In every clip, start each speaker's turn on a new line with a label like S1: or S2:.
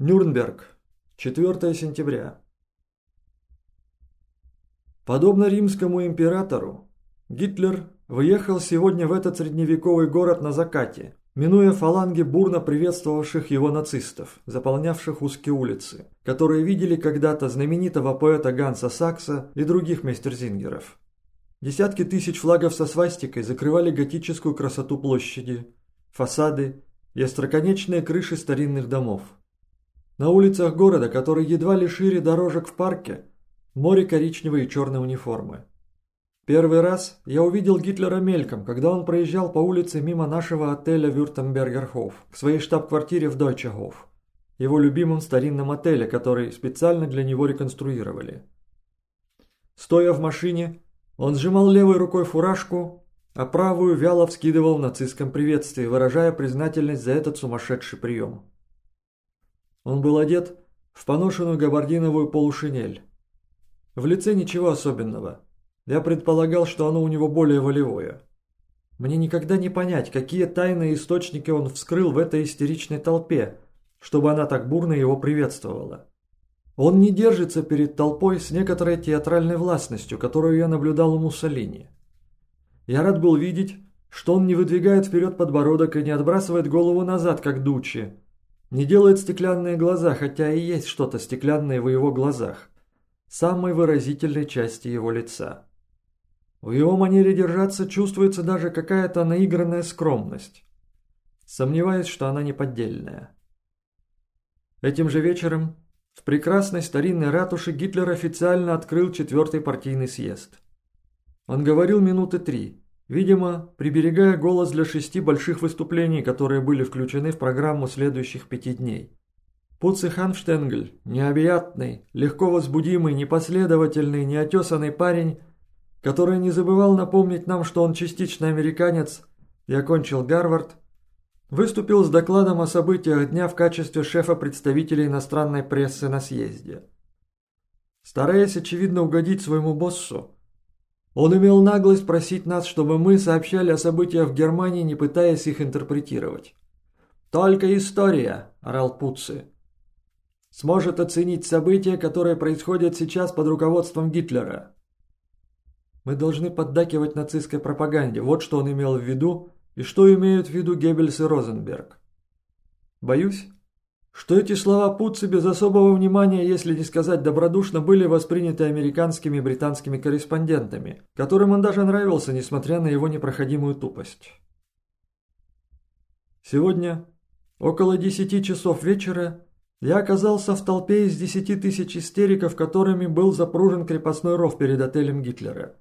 S1: Нюрнберг, 4 сентября. Подобно римскому императору, Гитлер выехал сегодня в этот средневековый город на закате, минуя фаланги бурно приветствовавших его нацистов, заполнявших узкие улицы, которые видели когда-то знаменитого поэта Ганса Сакса и других мейстерзингеров. Десятки тысяч флагов со свастикой закрывали готическую красоту площади, фасады и остроконечные крыши старинных домов. На улицах города, который едва ли шире дорожек в парке, море коричневой и черной униформы. Первый раз я увидел Гитлера мельком, когда он проезжал по улице мимо нашего отеля Вюртембергерхоф к своей штаб-квартире в Дойчегоф, его любимом старинном отеле, который специально для него реконструировали. Стоя в машине, он сжимал левой рукой фуражку, а правую вяло вскидывал в нацистском приветствии, выражая признательность за этот сумасшедший прием. Он был одет в поношенную габардиновую полушинель. В лице ничего особенного. Я предполагал, что оно у него более волевое. Мне никогда не понять, какие тайные источники он вскрыл в этой истеричной толпе, чтобы она так бурно его приветствовала. Он не держится перед толпой с некоторой театральной властностью, которую я наблюдал у Муссолини. Я рад был видеть, что он не выдвигает вперед подбородок и не отбрасывает голову назад, как Дучи, не делает стеклянные глаза, хотя и есть что-то стеклянное в его глазах, самой выразительной части его лица. В его манере держаться чувствуется даже какая-то наигранная скромность. Сомневаюсь, что она не поддельная. Этим же вечером в прекрасной старинной ратуше Гитлер официально открыл четвертый партийный съезд. Он говорил минуты три, Видимо, приберегая голос для шести больших выступлений, которые были включены в программу следующих пяти дней. Пуци Ханштенгель, необъятный, легко возбудимый, непоследовательный, неотесанный парень, который не забывал напомнить нам, что он частично американец и окончил Гарвард, выступил с докладом о событиях дня в качестве шефа представителей иностранной прессы на съезде. Стараясь, очевидно, угодить своему боссу, он имел наглость просить нас, чтобы мы сообщали о событиях в Германии, не пытаясь их интерпретировать. «Только история», – орал Пуцци, – «сможет оценить события, которые происходят сейчас под руководством Гитлера». Мы должны поддакивать нацистской пропаганде, вот что он имел в виду, и что имеют в виду Геббельс и Розенберг. Боюсь, что эти слова Путца без особого внимания, если не сказать добродушно, были восприняты американскими и британскими корреспондентами, которым он даже нравился, несмотря на его непроходимую тупость. Сегодня, около десяти часов вечера, я оказался в толпе из десяти тысяч истериков, которыми был запружен крепостной ров перед отелем Гитлера.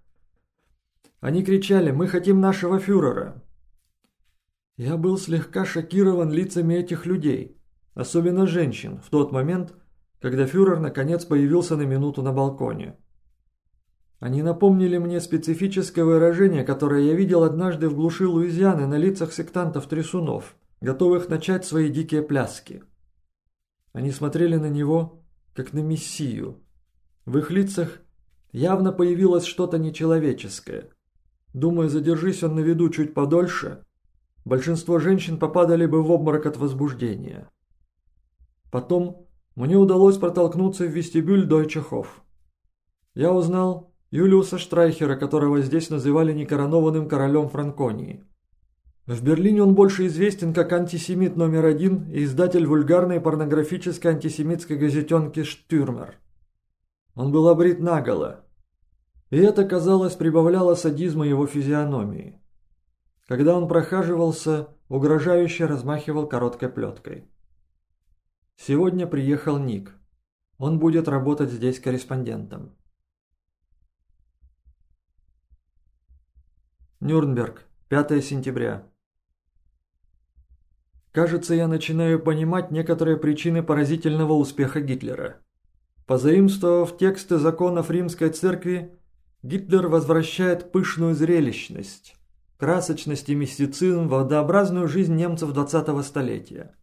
S1: Они кричали «Мы хотим нашего фюрера!». Я был слегка шокирован лицами этих людей – особенно женщин, в тот момент, когда фюрер наконец появился на минуту на балконе. Они напомнили мне специфическое выражение, которое я видел однажды в глуши Луизианы на лицах сектантов-трясунов, готовых начать свои дикие пляски. Они смотрели на него, как на мессию. В их лицах явно появилось что-то нечеловеческое. Думаю, задержись он на виду чуть подольше, большинство женщин попадали бы в обморок от возбуждения. Потом мне удалось протолкнуться в вестибюль Дойчехов. Я узнал Юлиуса Штрайхера, которого здесь называли некоронованным королем Франконии. В Берлине он больше известен как антисемит номер один и издатель вульгарной порнографической антисемитской газетенки «Штюрмер». Он был обрит наголо, и это, казалось, прибавляло садизма его физиономии. Когда он прохаживался, угрожающе размахивал короткой плеткой. Сегодня приехал Ник. Он будет работать здесь корреспондентом. Нюрнберг, 5 сентября. Кажется, я начинаю понимать некоторые причины поразительного успеха Гитлера. Позаимствовав тексты законов Римской Церкви, Гитлер возвращает пышную зрелищность, красочность и мистицизм в однообразную жизнь немцев 20-го столетия.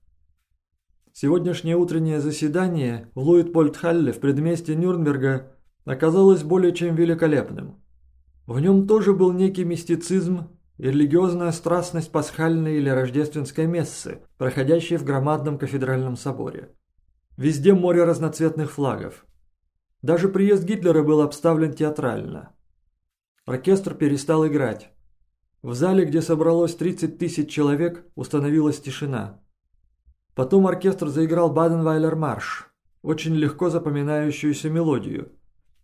S1: Сегодняшнее утреннее заседание в Луитпольтхалле в предместе Нюрнберга оказалось более чем великолепным. В нем тоже был некий мистицизм и религиозная страстность пасхальной или рождественской мессы, проходящей в громадном кафедральном соборе. Везде море разноцветных флагов. Даже приезд Гитлера был обставлен театрально. Оркестр перестал играть. В зале, где собралось 30 тысяч человек, установилась тишина. Потом оркестр заиграл Баденвайлер марш, очень легко запоминающуюся мелодию.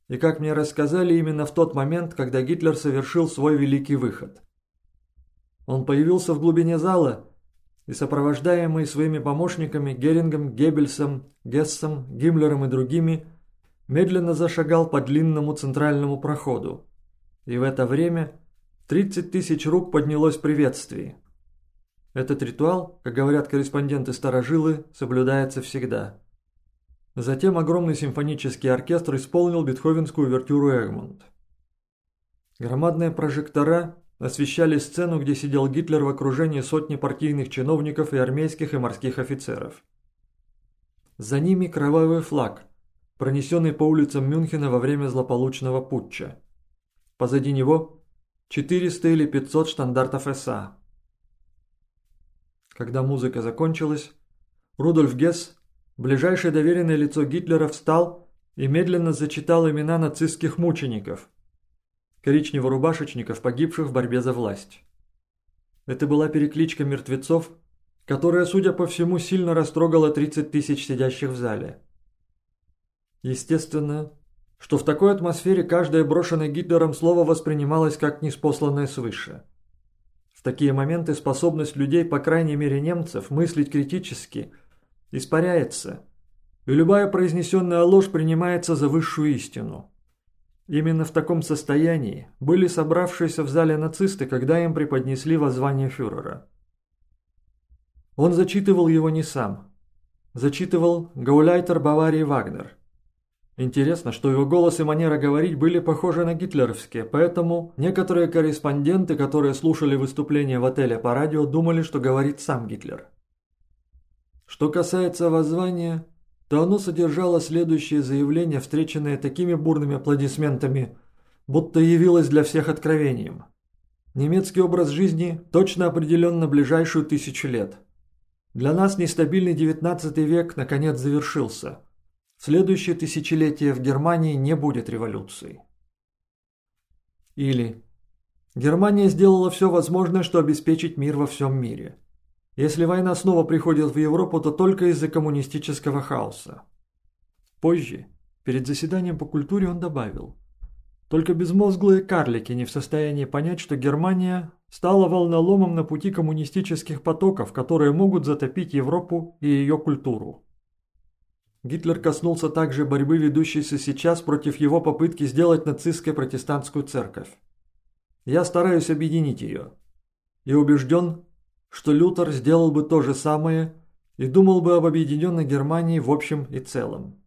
S1: И как мне рассказали, именно в тот момент, когда Гитлер совершил свой великий выход. Он появился в глубине зала и, сопровождаемый своими помощниками Герингом, Геббельсом, Гессом, Гиммлером и другими, медленно зашагал по длинному центральному проходу. И в это время 30 тысяч рук поднялось в приветствии. Этот ритуал, как говорят корреспонденты-старожилы, соблюдается всегда. Затем огромный симфонический оркестр исполнил бетховенскую вертюру «Эгмунд». Громадные прожектора освещали сцену, где сидел Гитлер в окружении сотни партийных чиновников и армейских и морских офицеров. За ними кровавый флаг, пронесенный по улицам Мюнхена во время злополучного путча. Позади него 400 или 500 штандартов СА. Когда музыка закончилась, Рудольф Гесс, ближайшее доверенное лицо Гитлера, встал и медленно зачитал имена нацистских мучеников, коричнево-рубашечников, погибших в борьбе за власть. Это была перекличка мертвецов, которая, судя по всему, сильно растрогала 30 тысяч сидящих в зале. Естественно, что в такой атмосфере каждое брошенное Гитлером слово воспринималось как неспосланное свыше. В такие моменты способность людей, по крайней мере немцев, мыслить критически испаряется, и любая произнесенная ложь принимается за высшую истину. Именно в таком состоянии были собравшиеся в зале нацисты, когда им преподнесли воззвание фюрера. Он зачитывал его не сам. Зачитывал гауляйтер Баварии Вагнер – Интересно, что его голос и манера говорить были похожи на гитлеровские, поэтому некоторые корреспонденты, которые слушали выступление в отеле по радио, думали, что говорит сам Гитлер. Что касается воззвания, то оно содержало следующее заявление, встреченное такими бурными аплодисментами, будто явилось для всех откровением. Немецкий образ жизни точно определен на ближайшую тысячу лет. Для нас нестабильный XIX век наконец завершился – следующее тысячелетие в Германии не будет революцией. Или Германия сделала все возможное, чтобы обеспечить мир во всем мире. Если война снова приходит в Европу, то только из-за коммунистического хаоса. Позже, перед заседанием по культуре, он добавил, только безмозглые карлики не в состоянии понять, что Германия стала волноломом на пути коммунистических потоков, которые могут затопить Европу и ее культуру. Гитлер коснулся также борьбы, ведущейся сейчас против его попытки сделать нацистской протестантскую церковь. Я стараюсь объединить ее. И убежден, что Лютер сделал бы то же самое и думал бы об объединенной Германии в общем и целом.